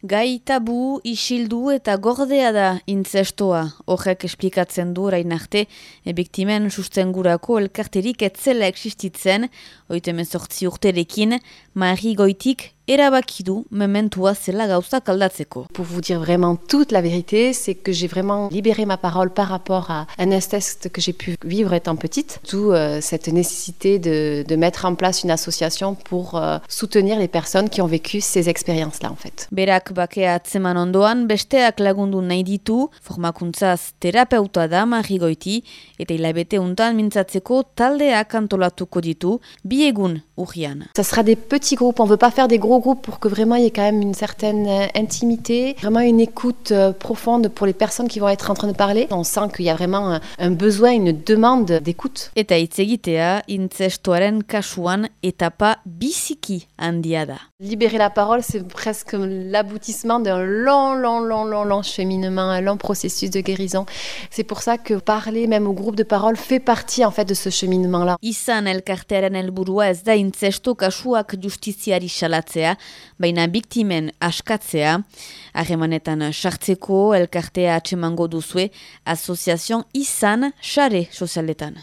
Gai tabu, isildu eta gordea da intzestoa. Horrek esplikatzen du orain arte, e biktimen sustengurako elkarterik etzela existitzen, oite mezortzi urterekin, Marie Goitik erabaki du mementua zela gauzak aldatzeko. Pour vous dire vraiment toute la vérité, c'est que j'ai vraiment libéré ma parole par rapport à un test que j'ai pu vivre étant petite, d'où euh, cette nécessité de, de, mettre en place une association pour euh, soutenir les personnes qui ont vécu ces expériences-là en fait. Berak bakea atzeman ondoan, besteak lagundu nahi ditu, formakuntzaz terapeuta da Goiti, eta hilabete untan mintzatzeko taldeak antolatuko ditu, bi egun urrian. Ça sera des petits groupes, on veut pas faire des gros groupes pour que vraiment il y ait quand même une certaine euh, intimité, vraiment une écoute euh, profonde pour les personnes qui vont être en train de parler. On sent qu'il y a vraiment un besoin, une demande d'écoute. Eta hitzegitea intzestoaren kasuan etapa biziki handia da. Libérer la parole, c'est presque l'aboutissement d'un long, long, long, long, long cheminement, un long processus de guérison. C'est pour ça que parler même au groupe de parole fait partie en fait de ce cheminement-là. Izan elkartearen helburua ez da kasuak justiziari salatzea, baina biktimen askatzea, harremanetan sartzeko elkartea atsemango duzue, asoziazion izan xare sozialetan.